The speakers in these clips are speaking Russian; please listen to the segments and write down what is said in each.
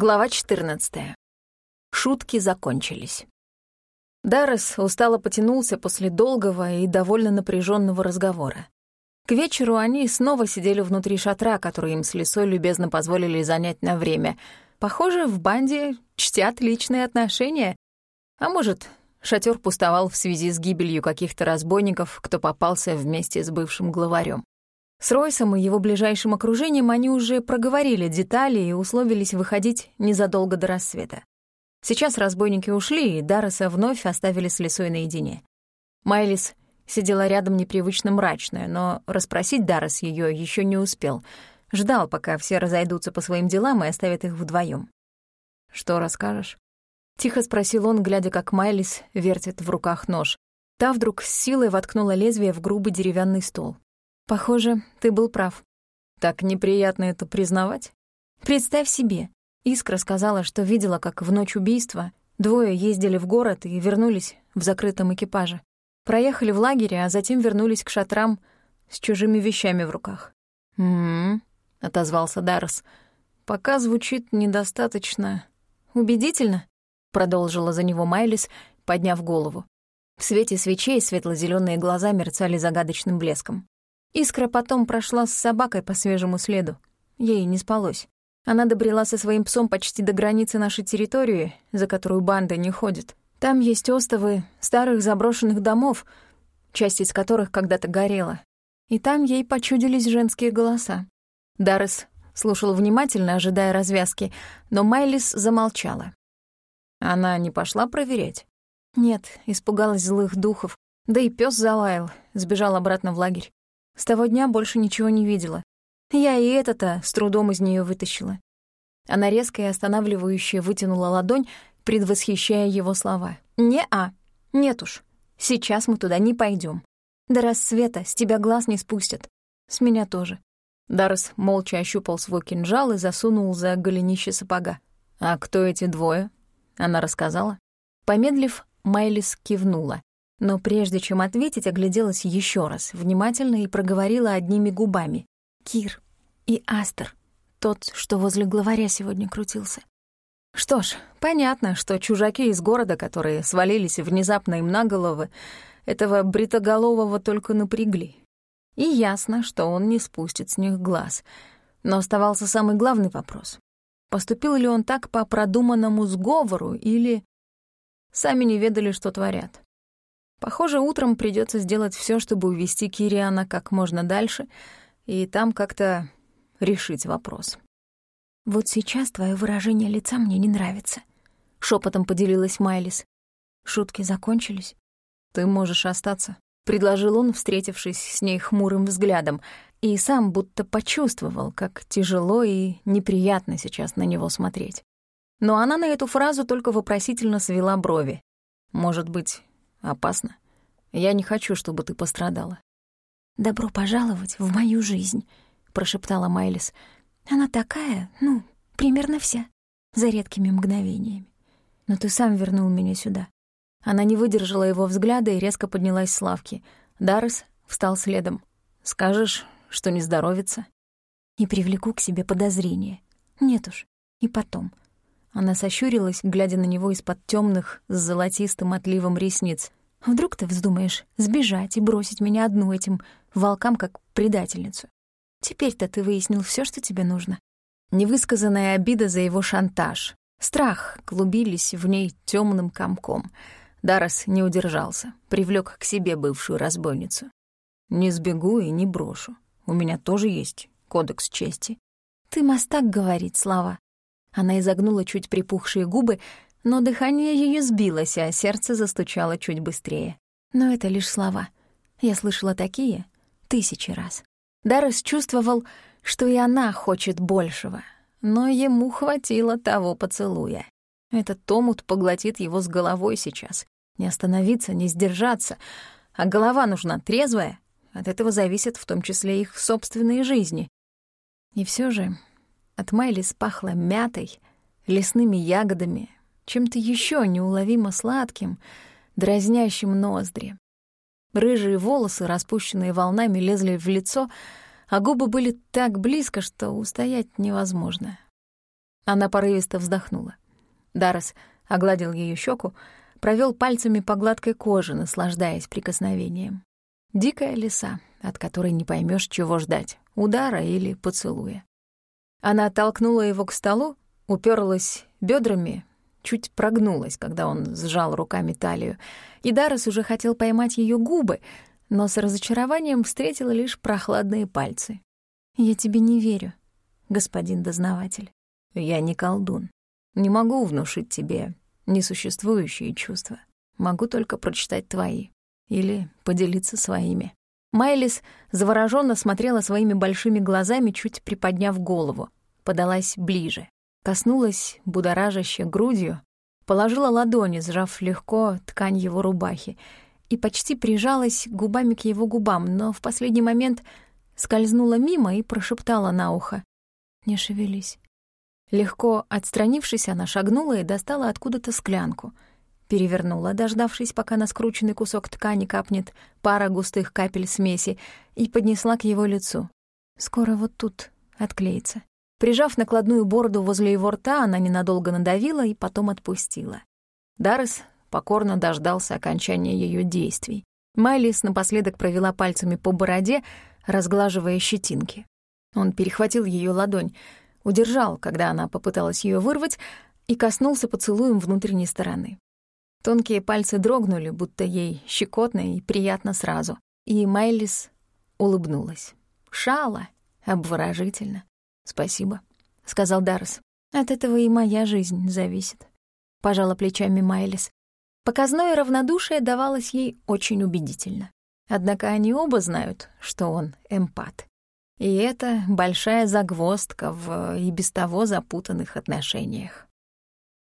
Глава 14. Шутки закончились. Даррес устало потянулся после долгого и довольно напряженного разговора. К вечеру они снова сидели внутри шатра, который им с лисой любезно позволили занять на время. Похоже, в банде чтят личные отношения. А может, шатер пустовал в связи с гибелью каких-то разбойников, кто попался вместе с бывшим главарем. С Ройсом и его ближайшим окружением они уже проговорили детали и условились выходить незадолго до рассвета. Сейчас разбойники ушли, и Дарреса вновь оставили с лесой наедине. Майлис сидела рядом непривычно мрачная, но расспросить Даррес ее еще не успел. Ждал, пока все разойдутся по своим делам и оставят их вдвоем. «Что расскажешь?» Тихо спросил он, глядя, как Майлис вертит в руках нож. Та вдруг с силой воткнула лезвие в грубый деревянный стол. Похоже, ты был прав. Так неприятно это признавать. Представь себе, Искра сказала, что видела, как в ночь убийства двое ездили в город и вернулись в закрытом экипаже. Проехали в лагере, а затем вернулись к шатрам с чужими вещами в руках. «М-м-м», отозвался Даррес. «Пока звучит недостаточно убедительно», — продолжила за него Майлис, подняв голову. В свете свечей светло зеленые глаза мерцали загадочным блеском. Искра потом прошла с собакой по свежему следу. Ей не спалось. Она добрела со своим псом почти до границы нашей территории, за которую банда не ходит. Там есть остовы старых заброшенных домов, часть из которых когда-то горела. И там ей почудились женские голоса. Даррес слушал внимательно, ожидая развязки, но Майлис замолчала. Она не пошла проверять? Нет, испугалась злых духов. Да и пес залаял, сбежал обратно в лагерь. С того дня больше ничего не видела. Я и это-то с трудом из нее вытащила. Она резко и останавливающе вытянула ладонь, предвосхищая его слова. «Не-а, нет уж, сейчас мы туда не пойдем. До рассвета с тебя глаз не спустят. С меня тоже». Даррес молча ощупал свой кинжал и засунул за голенище сапога. «А кто эти двое?» Она рассказала. Помедлив, Майлис кивнула но прежде чем ответить, огляделась еще раз, внимательно и проговорила одними губами. «Кир и Астер, тот, что возле главаря сегодня крутился». Что ж, понятно, что чужаки из города, которые свалились внезапно им на головы, этого бритоголового только напрягли. И ясно, что он не спустит с них глаз. Но оставался самый главный вопрос. Поступил ли он так по продуманному сговору или... Сами не ведали, что творят. Похоже, утром придется сделать все, чтобы увести Кириана как можно дальше и там как-то решить вопрос. «Вот сейчас твое выражение лица мне не нравится», — шепотом поделилась Майлис. «Шутки закончились. Ты можешь остаться», — предложил он, встретившись с ней хмурым взглядом, и сам будто почувствовал, как тяжело и неприятно сейчас на него смотреть. Но она на эту фразу только вопросительно свела брови. Может быть, Опасно. Я не хочу, чтобы ты пострадала. «Добро пожаловать в мою жизнь», — прошептала Майлис. «Она такая, ну, примерно вся, за редкими мгновениями. Но ты сам вернул меня сюда». Она не выдержала его взгляда и резко поднялась с лавки. Даррес встал следом. «Скажешь, что не здоровится?» «И привлеку к себе подозрения. Нет уж. И потом. Она сощурилась, глядя на него из-под темных с золотистым отливом ресниц. «Вдруг ты вздумаешь сбежать и бросить меня одну этим волкам как предательницу? Теперь-то ты выяснил все, что тебе нужно». Невысказанная обида за его шантаж. Страх клубились в ней темным комком. Дарос не удержался, привлек к себе бывшую разбойницу. «Не сбегу и не брошу. У меня тоже есть кодекс чести». «Ты мастак говорить, Слава. Она изогнула чуть припухшие губы, но дыхание ее сбилось, а сердце застучало чуть быстрее. Но это лишь слова. Я слышала такие тысячи раз. Даррес чувствовал, что и она хочет большего, но ему хватило того поцелуя. Этот томут поглотит его с головой сейчас. Не остановиться, не сдержаться. А голова нужна трезвая. От этого зависят в том числе их собственные жизни. И все же от Майлис пахло мятой, лесными ягодами, чем-то еще неуловимо сладким, дразнящим ноздри. Рыжие волосы, распущенные волнами, лезли в лицо, а губы были так близко, что устоять невозможно. Она порывисто вздохнула. Даррес огладил ее щеку, провел пальцами по гладкой коже, наслаждаясь прикосновением. Дикая лиса, от которой не поймешь, чего ждать — удара или поцелуя. Она оттолкнула его к столу, уперлась бедрами, чуть прогнулась, когда он сжал руками талию, и Даррес уже хотел поймать ее губы, но с разочарованием встретила лишь прохладные пальцы. «Я тебе не верю, господин дознаватель. Я не колдун. Не могу внушить тебе несуществующие чувства. Могу только прочитать твои или поделиться своими». Майлис завороженно смотрела своими большими глазами, чуть приподняв голову, подалась ближе, коснулась будоражаще грудью, положила ладони, сжав легко ткань его рубахи, и почти прижалась губами к его губам, но в последний момент скользнула мимо и прошептала на ухо. «Не шевелись». Легко отстранившись, она шагнула и достала откуда-то склянку. Перевернула, дождавшись, пока на скрученный кусок ткани капнет пара густых капель смеси, и поднесла к его лицу. «Скоро вот тут отклеится». Прижав накладную бороду возле его рта, она ненадолго надавила и потом отпустила. Даррес покорно дождался окончания ее действий. Майлис напоследок провела пальцами по бороде, разглаживая щетинки. Он перехватил ее ладонь, удержал, когда она попыталась ее вырвать, и коснулся поцелуем внутренней стороны. Тонкие пальцы дрогнули, будто ей щекотно и приятно сразу. И Майлис улыбнулась. Шала, обворожительно. «Спасибо», — сказал Даррес. «От этого и моя жизнь зависит», — пожала плечами Майлис. Показное равнодушие давалось ей очень убедительно. Однако они оба знают, что он эмпат. И это большая загвоздка в и без того запутанных отношениях.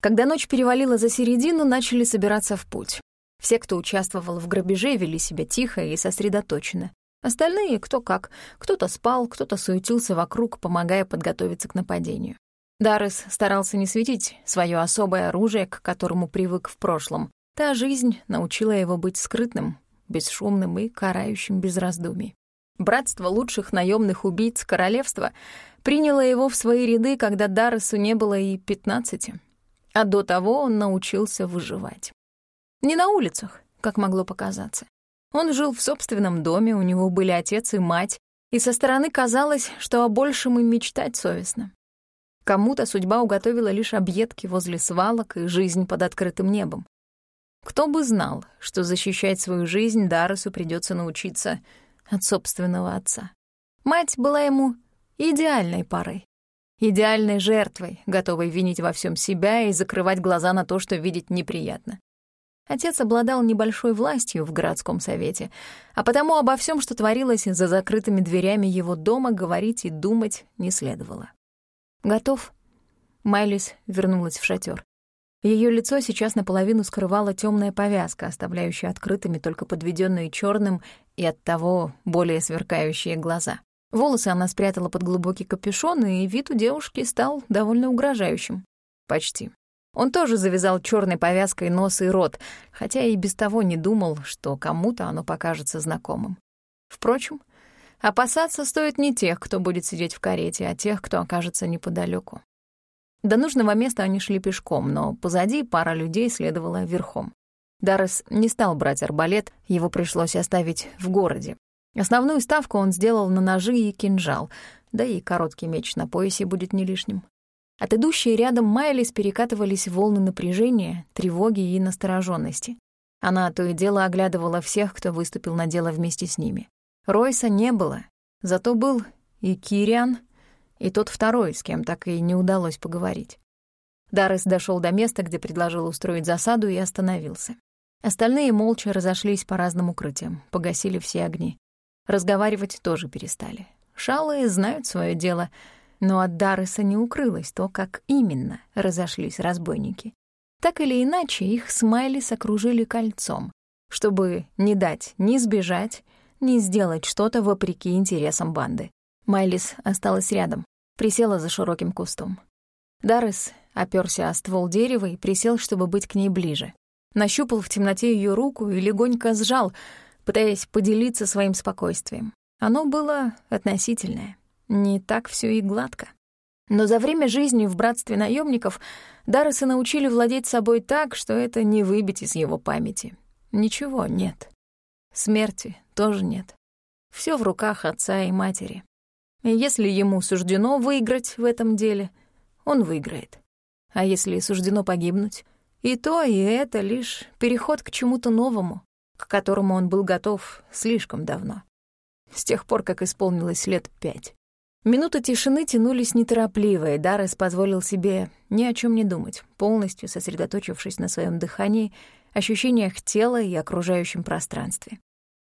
Когда ночь перевалила за середину, начали собираться в путь. Все, кто участвовал в грабеже, вели себя тихо и сосредоточенно. Остальные кто как. Кто-то спал, кто-то суетился вокруг, помогая подготовиться к нападению. Даррес старался не светить свое особое оружие, к которому привык в прошлом. Та жизнь научила его быть скрытным, бесшумным и карающим без раздумий. Братство лучших наемных убийц королевства приняло его в свои ряды, когда Дарресу не было и пятнадцати. А до того он научился выживать. Не на улицах, как могло показаться. Он жил в собственном доме, у него были отец и мать, и со стороны казалось, что о большем и мечтать совестно. Кому-то судьба уготовила лишь объедки возле свалок и жизнь под открытым небом. Кто бы знал, что защищать свою жизнь Дарресу придется научиться от собственного отца. Мать была ему идеальной парой, идеальной жертвой, готовой винить во всем себя и закрывать глаза на то, что видеть неприятно. Отец обладал небольшой властью в городском совете, а потому обо всем, что творилось за закрытыми дверями его дома, говорить и думать не следовало. «Готов?» Майлис вернулась в шатер. Ее лицо сейчас наполовину скрывала темная повязка, оставляющая открытыми только подведенные черным и оттого более сверкающие глаза. Волосы она спрятала под глубокий капюшон, и вид у девушки стал довольно угрожающим. Почти. Он тоже завязал черной повязкой нос и рот, хотя и без того не думал, что кому-то оно покажется знакомым. Впрочем, опасаться стоит не тех, кто будет сидеть в карете, а тех, кто окажется неподалеку. До нужного места они шли пешком, но позади пара людей следовала верхом. Даррес не стал брать арбалет, его пришлось оставить в городе. Основную ставку он сделал на ножи и кинжал, да и короткий меч на поясе будет не лишним. От идущей рядом Майлис перекатывались волны напряжения, тревоги и настороженности. Она то и дело оглядывала всех, кто выступил на дело вместе с ними. Ройса не было, зато был и Кириан, и тот второй, с кем так и не удалось поговорить. Даррес дошел до места, где предложил устроить засаду, и остановился. Остальные молча разошлись по разным укрытиям, погасили все огни. Разговаривать тоже перестали. Шалые знают свое дело, но от Дарреса не укрылось то, как именно разошлись разбойники. Так или иначе, их Смайлис окружили кольцом, чтобы не дать ни сбежать, ни сделать что-то вопреки интересам банды. Майлис осталась рядом, присела за широким кустом. Даррес оперся о ствол дерева и присел, чтобы быть к ней ближе. Нащупал в темноте ее руку и легонько сжал, пытаясь поделиться своим спокойствием. Оно было относительное. Не так все и гладко. Но за время жизни в братстве наемников Дарреса научили владеть собой так, что это не выбить из его памяти. Ничего нет. Смерти тоже нет. Все в руках отца и матери. И если ему суждено выиграть в этом деле, он выиграет. А если суждено погибнуть, и то, и это лишь переход к чему-то новому, к которому он был готов слишком давно. С тех пор, как исполнилось лет пять. Минуты тишины тянулись неторопливо, и Даррес позволил себе ни о чем не думать, полностью сосредоточившись на своем дыхании, ощущениях тела и окружающем пространстве.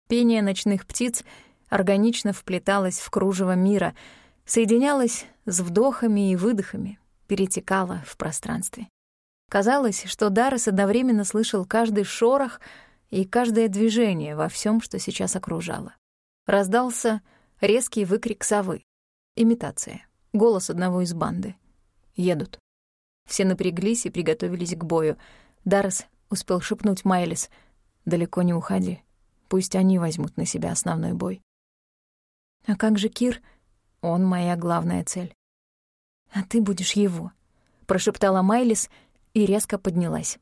Пение ночных птиц органично вплеталось в кружево мира, соединялось с вдохами и выдохами, перетекало в пространстве. Казалось, что Даррес одновременно слышал каждый шорох и каждое движение во всем, что сейчас окружало. Раздался резкий выкрик совы. Имитация. Голос одного из банды. Едут. Все напряглись и приготовились к бою. Даррес успел шепнуть Майлис. «Далеко не уходи. Пусть они возьмут на себя основной бой». «А как же Кир?» «Он моя главная цель». «А ты будешь его», — прошептала Майлис и резко поднялась.